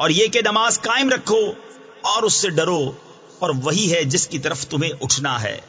اور یہ کہ نماز قائم رکھو اور اس سے ڈرو اور وہی ہے جس کی طرف تمہیں اٹھنا ہے۔